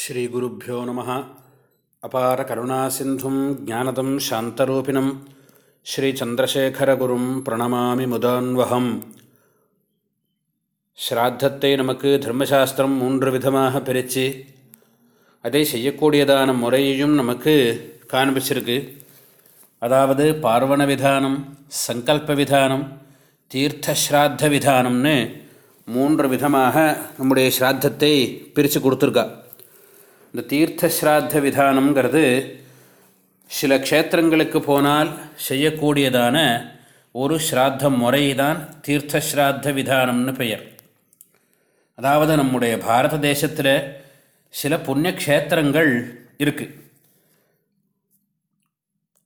ஸ்ரீகுருப்போ நம. அபார கருணாசிந்தும் ஜானதம் சாந்தரூபிணம். ஸ்ரீச்சந்திரசேகரகுரும் பிரணமாமி முதான்வகம். ஸ்ராத்தத்தை நமக்கு தர்மசாஸ்திரம் மூன்று விதமாக பிரித்து அதை செய்யக்கூடியதான முறையையும் நமக்கு காண்பிச்சிருக்கு. அதாவது பார்வண விதானம் சங்கல்ப விதானம் தீர்த்தஸ்ராத்த விதானம்னு மூன்று விதமாக நம்முடைய ஸ்ராத்தத்தை பிரித்து கொடுத்துருக்கா. இந்த தீர்த்தஸ்ராத்த விதானங்கிறது சில க்ஷேத்திரங்களுக்கு போனால் செய்யக்கூடியதான ஒரு ஸ்ராத்த முறை தான் தீர்த்தஸ்ராத்த விதானம்னு பெயர். அதாவது நம்முடைய பாரத தேசத்தில் சில புண்ணியக்ஷேத்திரங்கள் இருக்குது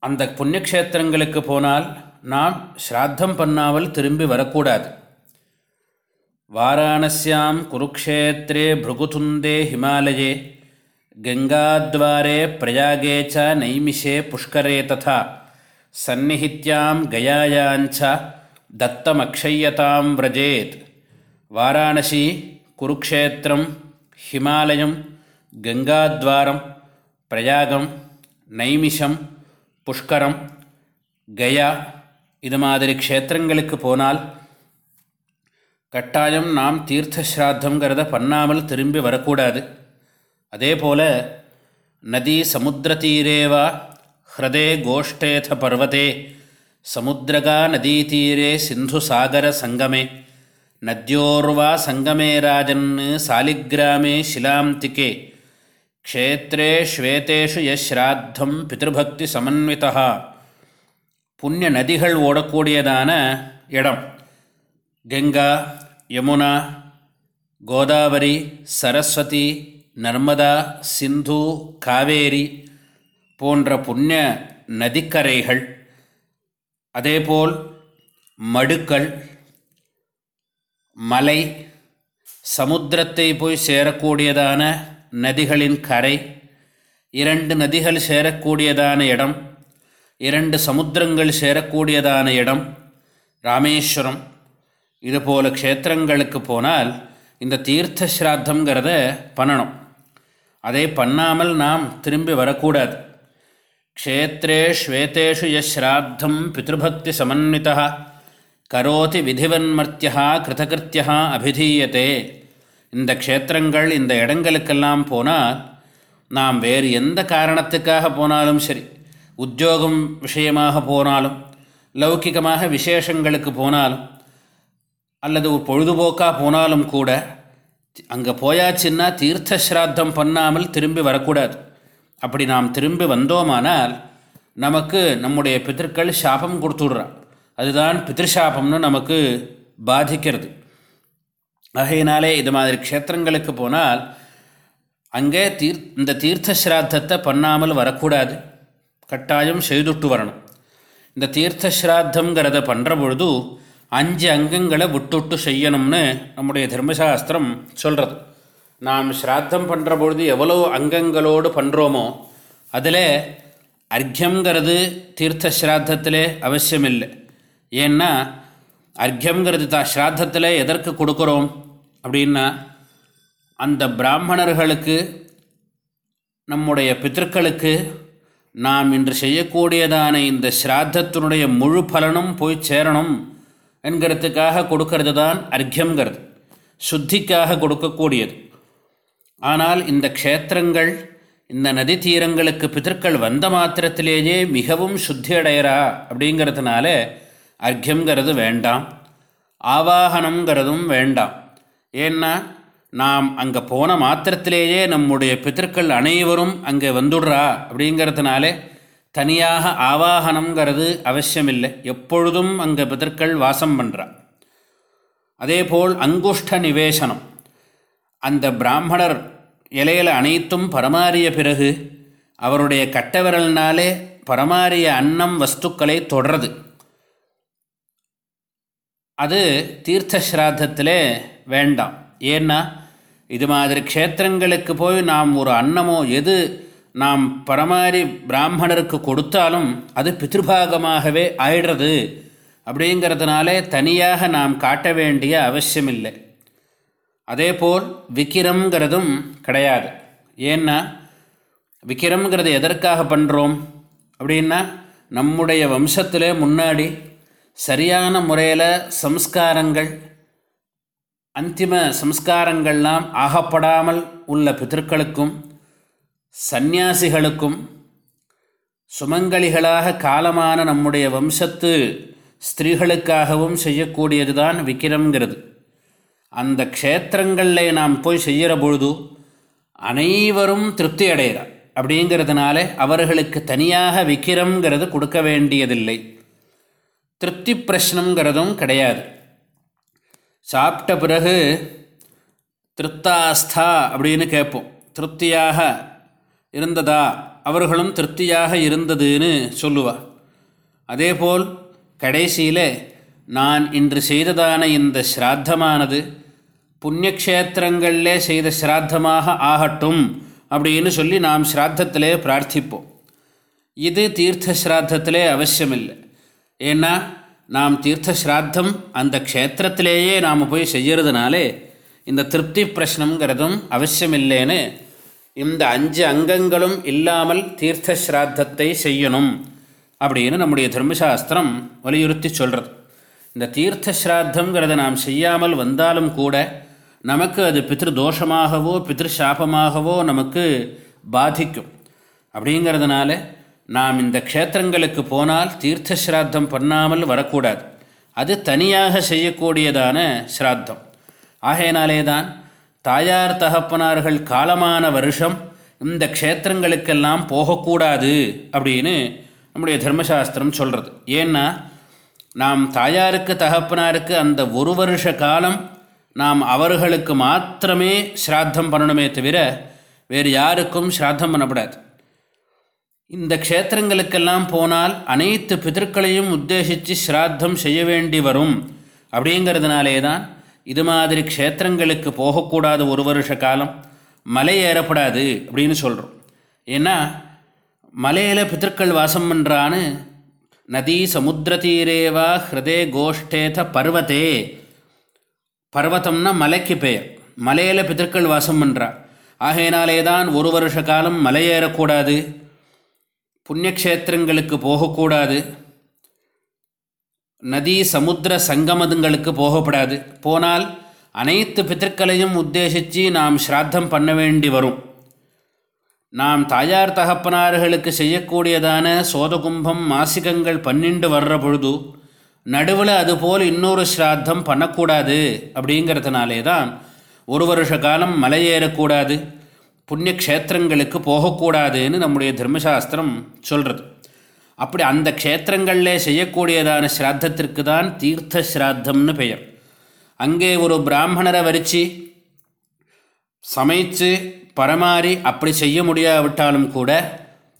அந்த புண்ணியக்ஷேத்திரங்களுக்கு போனால் நாம் ஸ்ராத்தம் பண்ணாமல் திரும்பி வரக்கூடாது. வாராணசியாம் குருக்ஷேத்திரே பிருகுதுந்தே ஹிமாலயே கங்காத்வாரே பிரயாகே ச நைமிஷே புஷ்கரே ததா சந்நிஹித்யாம் கயாயாஞ்ச தத்தமக்ஷயதாம் விரஜேத் வாராணசி குருக்ஷேத்திரம் ஹிமாலயம் கங்காத்வாரம் பிரயாகம் நைமிஷம் புஷ்கரம் கயா இது மாதிரி க்ஷேத்திரங்களுக்கு போனால் கட்டாயம் நாம் தீர்த்த ஸ்ராத்தங்கிறத பண்ணாமல் திரும்பி வரக்கூடாது அதே போல நதி சமுத்திரத்தீரேவா ஹிரதே கோஷ்டேத பர்வதே சமுத்திரகா நதீதீரே சிந்து சாகர சங்கமே நத்யோர்வா சங்கமே ராஜன் சாலிகிராமே ஷிலாந்திகே க்ஷேத்திரே ஸ்வேதேஷு யஸ்ராத்தம் பிதൃபக்தி சமன்விதா புண்ணிய நதிகள் ஓடக்கூடியதான இடம் கங்கா யமுனா கோதாவரி சரஸ்வதி நர்மதா சிந்து காவேரி போன்ற புண்ணிய நதிக்கரைகள் அதேபோல் மடுக்கள் மலை சமுத்திரத்தை போய் சேரக்கூடியதான நதிகளின் கரை இரண்டு நதிகள் சேரக்கூடியதான இடம் இரண்டு சமுத்திரங்கள் சேரக்கூடியதான இடம் ராமேஸ்வரம். இதுபோல க்ஷேத்திரங்களுக்கு போனால் இந்த தீர்த்த ஸ்ராத்தங்கிறத பண்ணணும். அதை பண்ணாமல் நாம் திரும்பி வரக்கூடாது. க்ஷேத்திரே ஸ்வேதேஷு யஸ்ராத்தம் பித்ருபக்தி சமன்விதா கரோதி விதிவன்மர்த்தியா கிருதகிருத்தியா அபிதீயத்தே இந்த க்ஷேத்திரங்கள் இந்த இடங்களுக்கெல்லாம் போனால் நாம் வேறு எந்த காரணத்துக்காக போனாலும் சரி உத்தியோகம் விஷயமாக போனாலும் லௌகிகமாக விசேஷங்களுக்கு போனாலும் அல்லது ஒரு பொழுதுபோக்காக போனாலும் கூட அங்கே போயாச்சுன்னா தீர்த்த ஸ்ராத்தம் பண்ணாமல் திரும்பி வரக்கூடாது. அப்படி நாம் திரும்பி வந்தோமானால் நமக்கு நம்முடைய பித்திருக்கள் சாபம் கொடுத்துடுறான் அதுதான் பித்திருஷாபம்னு நமக்கு பாதிக்கிறது. ஆகையினாலே இது மாதிரி க்ஷேத்திரங்களுக்கு போனால் அங்கே தீர் இந்த தீர்த்த ஸ்ராத்தத்தை பண்ணாமல் வரக்கூடாது. கட்டாயம் செய்துட்டு வரணும். இந்த தீர்த்த ஸ்ராத்தங்கிறத பண்ணுற பொழுது அஞ்சு அங்கங்களை விட்டுட்டு செய்யணும்னு நம்முடைய தர்மசாஸ்திரம் சொல்கிறது நாம் ஸ்ராத்தம் பண்ணுற பொழுது எவ்வளோ அங்கங்களோடு பண்ணுறோமோ அதில் அர்க்கியங்கிறது தீர்த்த ஸ்ராத்தத்தில் அவசியமில்லை. ஏன்னா அர்க்கியங்கிறது தான் ஸ்ராத்தத்தில் எதற்கு கொடுக்குறோம் அப்படின்னா அந்த பிராமணர்களுக்கு நம்முடைய பித்தர்களுக்கு நாம் இன்று செய்யக்கூடியதான இந்த ஸ்ராத்தத்தினுடைய முழு பலனும் போய் சேரணும். என்கிறதுக்காக கொடுக்கறது தான் அர்க்கியங்கிறது சுத்திக்காக கொடுக்கக்கூடியது. ஆனால் இந்த க்ஷேத்திரங்கள் இந்த நதி தீரங்களுக்கு பிதற்கள் வந்த மாத்திரத்திலேயே மிகவும் சுத்தி அடையிறா அப்படிங்கிறதுனால அர்க்கியங்கிறது வேண்டாம். ஆவாகனங்கிறதும் வேண்டாம். ஏன்னா நாம் அங்கே போன மாத்திரத்திலேயே நம்முடைய பித்தர்கள் அனைவரும் அங்கே வந்துடுறா அப்படிங்கிறதுனாலே தனியாக ஆவாகனங்கிறது அவசியமில்லை. எப்பொழுதும் அங்கே பிதற்கள் வாசம் பண்ணுறா அதேபோல் அங்குஷ்ட நிவேசனம். அந்த பிராமணர் இலையில் அனைத்தும் பரமாறிய பிறகு அவருடைய கட்டவிரல்னாலே பரமாறிய அன்னம் வஸ்துக்களை தொடருது அது தீர்த்த ஸ்ராத்தத்தில் வேண்டாம். ஏன்னா இது மாதிரி க்ஷேத்திரங்களுக்கு போய் நாம் ஒரு அன்னமோ எது நாம் பரமாரி பிராமணருக்கு கொடுத்தாலும் அது பித்ருபாகமாகவே ஆயிடுறது. அப்படிங்கிறதுனாலே தனியாக நாம் காட்ட வேண்டிய அவசியமில்லை. அதேபோல் விக்கிரம்ங்கிறதும் கிடையாது. ஏன்னா விக்கிரம்ங்கிறது எதற்காக பண்ணுறோம் அப்படின்னா நம்முடைய வம்சத்தில் முன்னாடி சரியான முறையில் சம்ஸ்காரங்கள் அந்திம சம்ஸ்காரங்கள்லாம் ஆகப்படாமல் உள்ள பித்தர்களுக்கும் சந்நியாசிகளுக்கும் சுமங்கலிகளாக காலமான நம்முடைய வம்சத்து ஸ்திரீகளுக்காகவும் செய்யக்கூடியது தான் விக்கிரம்ங்கிறது. அந்த க்ஷேத்திரங்களில் நாம் போய் செய்கிற பொழுது அனைவரும் திருப்தி அடைகிறார் அப்படிங்கிறதுனால அவர்களுக்கு தனியாக விக்கிரம்ங்கிறது கொடுக்க வேண்டியதில்லை. திருப்தி பிரஷ்னங்கிறதும் கிடையாது. சாப்பிட்ட பிறகு திருப்தாஸ்தா அப்படின்னு கேட்போம். திருப்தியாக இருந்ததா? அவர்களும் திருப்தியாக இருந்ததுன்னு சொல்லுவார் அதேபோல் கடைசியில் நான் இன்று செய்ததான இந்த ஸ்ராத்தமானது புண்ணியக்ஷேத்திரங்களிலே செய்த ஸ்ராத்தமாக ஆகட்டும் அப்படின்னு சொல்லி நாம் ஸ்ராத்தத்திலே பிரார்த்திப்போம். இது தீர்த்த ஸ்ராத்தத்திலே அவசியமில்லை. ஏன்னா நாம் தீர்த்த ஸ்ராத்தம் அந்த க்ஷேத்திரத்திலேயே நாம் போய் செய்கிறதுனாலே இந்த திருப்தி பிரஷ்னங்கிறதும் அவசியமில்லைன்னு இந்த அஞ்சு அங்கங்களும் இல்லாமல் தீர்த்த ஸ்ராத்தத்தை செய்யணும் அப்படின்னு நம்முடைய தர்மசாஸ்திரம் வலியுறுத்தி சொல்கிறது இந்த தீர்த்த ஸ்ராத்தங்கிறத நாம் செய்யாமல் வந்தாலும் கூட நமக்கு அது பித்ரு தோஷமாகவோ பித்ரு சாபமாகவோ நமக்கு பாதிக்கும். அப்படிங்கிறதுனால நாம் இந்த க்ஷேத்திரங்களுக்கு போனால் தீர்த்த ஸ்ராத்தம் பண்ணாமல் வரக்கூடாது. அது தனியாக செய்யக்கூடியதான ஸ்ராத்தம். ஆகையினாலே தான் தாயார் தகப்பனார்கள் காலமான வருஷம் இந்த க்ஷேத்திரங்களுக்கெல்லாம் போகக்கூடாது அப்படின்னு நம்முடைய தர்மசாஸ்திரம் சொல்கிறது ஏன்னா நாம் தாயாருக்கு தகப்பனாருக்கு அந்த ஒரு வருஷ காலம் நாம் அவர்களுக்கு மாத்திரமே ஸ்ராத்தம் பண்ணணுமே தவிர வேறு யாருக்கும் ஸ்ராத்தம் பண்ணப்படாது. இந்த க்ஷேத்திரங்களுக்கெல்லாம் போனால் அனைத்து பிதற்களையும் உத்தேசித்து ஸ்ராத்தம் செய்ய வேண்டி வரும். அப்படிங்கிறதுனாலே தான் இது மாதிரி க்ஷேத்திரங்களுக்கு போகக்கூடாது ஒரு வருஷ காலம் மலை ஏறப்படாது அப்படின்னு சொல்கிறோம் ஏன்னா மலையில் பிதற்கள் வாசம் பண்ணுறான்னு நதி சமுத்திர தீரேவா ஹிருதே கோஷ்டேத பர்வத்தே பர்வத்தம்னா மலைக்கு பெயர். மலையில் பிதற்கள் வாசம் பண்ணுறா ஆகையினாலே தான் ஒரு வருஷ காலம் மலை ஏறக்கூடாது. புண்ணியக்ஷேத்திரங்களுக்கு போகக்கூடாது. நதி சமுத்திர சங்கமதுங்களுக்கு போகப்படாது. போனால் அனைத்து பித்தர்களையும் உத்தேசித்து நாம் ஸ்ராத்தம் பண்ண வேண்டி வரும். நாம் தாயார் தகப்பனார்களுக்கு செய்யக்கூடியதான சோதகும்பம் மாசிகங்கள் பன்னிண்டு வர்ற பொழுது நடுவில் அதுபோல் இன்னொரு ஸ்ராத்தம் பண்ணக்கூடாது அப்படிங்கிறதுனாலே தான் ஒரு வருஷ காலம் மலையேறக்கூடாது புண்ணியக்ஷேத்திரங்களுக்கு போகக்கூடாதுன்னு நம்முடைய தர்மசாஸ்திரம் சொல்கிறது அப்படி அந்த க்ஷேத்திரங்களில் செய்யக்கூடியதான ஸ்ராத்தத்திற்கு தான் தீர்த்த ஸ்ராத்தம்னு பெயர். அங்கே ஒரு பிராமணரை வரித்து சமைத்து பரமாறி அப்படி செய்ய முடியாவிட்டாலும் கூட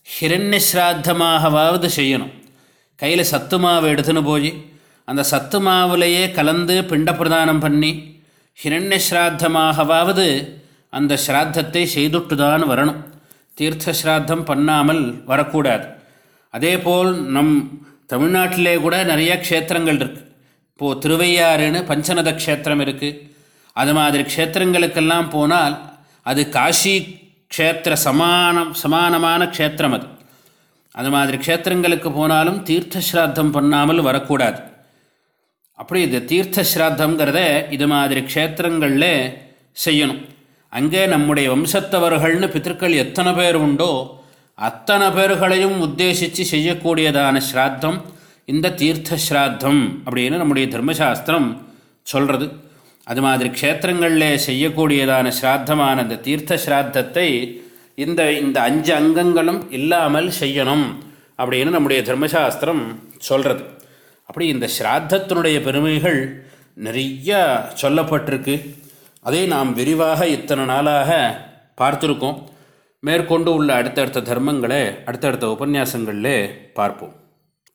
ஹிரண்ய ஸ்ராத்தமாகவாவது செய்யணும். கையில் சத்து மாவு எடுத்துன்னு போய் அந்த சத்து மாவுலையே கலந்து பிண்ட பிரதானம் பண்ணி ஹிரண்ய ஸ்ராத்தமாகவாவது அந்த ஸ்ராத்தத்தை செய்துட்டு தான் வரணும். தீர்த்த ஸ்ராத்தம் பண்ணாமல் வரக்கூடாது. அதே போல் நம் தமிழ்நாட்டிலே கூட நிறைய க்ஷேத்திரங்கள் இருக்குது இப்போது திருவையாறுன்னு பஞ்சநத க்ஷேத்திரம் இருக்குது அது மாதிரி க்ஷேத்திரங்களுக்கெல்லாம் போனால் அது காஷி க்ஷேத்திர சமானம் சமானமான க்ஷேத்திரம் அது. அது மாதிரி க்ஷேத்திரங்களுக்கு போனாலும் தீர்த்த ஸ்ராத்தம் பண்ணாமல் வரக்கூடாது. அப்படி இது தீர்த்த ஸ்ராத்தங்கிறத இது மாதிரி க்ஷேத்திரங்களில் செய்யணும். அங்கே நம்முடைய வம்சத்தவர்கள்னு பித்தர்கள் எத்தனை பேர் உண்டோ அத்தனை பேர்களையும் உத்தேசித்து செய்யக்கூடியதான ஸ்ராத்தம் இந்த தீர்த்த ஸ்ராத்தம் அப்படின்னு நம்முடைய தர்மசாஸ்திரம் சொல்கிறது அது மாதிரி க்ஷேத்திரங்களில் செய்யக்கூடியதான ஸ்ராத்தமான அந்த தீர்த்த ஸ்ராத்தத்தை இந்த இந்த அஞ்சு அங்கங்களும் இல்லாமல் செய்யணும் அப்படின்னு நம்முடைய தர்மசாஸ்திரம் சொல்கிறது அப்படி இந்த ஸ்ராத்தத்தினுடைய பெருமைகள் நிறையா சொல்லப்பட்டிருக்கு. அதை நாம் விரிவாக இத்தனை நாளாக பார்த்துருக்கோம். மேற்கொண்டு உள்ள அடுத்தடுத்த தர்மங்களை அடுத்தடுத்த உபன்யாசங்களில் பார்ப்போம்.